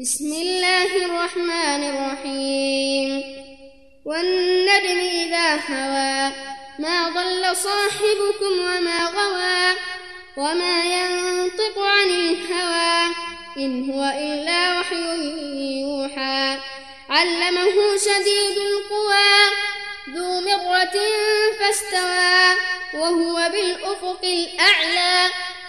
بسم الله الرحمن الرحيم. والنجم إذا هوى ما ضل صاحبكم وما غوى وما ينطق عن الهوى إن هو إلا وحي يوحى. علمه شديد القوى ذو مرة فاستوى وهو بالأفق الأعلى.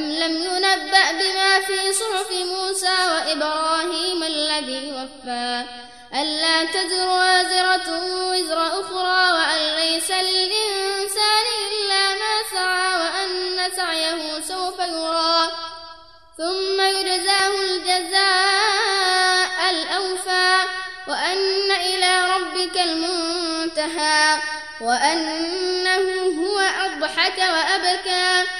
أم لم ينبأ بما في صحف موسى وإبراهيم الذي وفى ألا تزر وازرة وزر أخرى وأن ليس للإنسان إلا ما سعى وأن سعيه سوف يرى ثم يجزاه الجزاء الأوفى وأن إلى ربك المنتهى وأنه هو أضحك وأبكى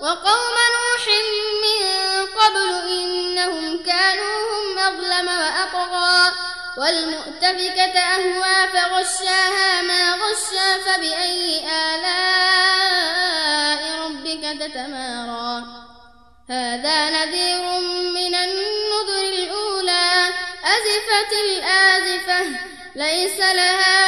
وقوم نوح من قبل إنهم كانوا هم أظلم وأطغى والمؤتفكة أهوى فغشاها ما غشا فبأي آلاء ربك تتمارى. هذا نذير من النذر الأولى. أزفت الآزفة ليس لها